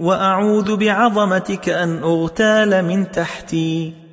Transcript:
وأعوذ بعظمتك أن أغتال من تحتي.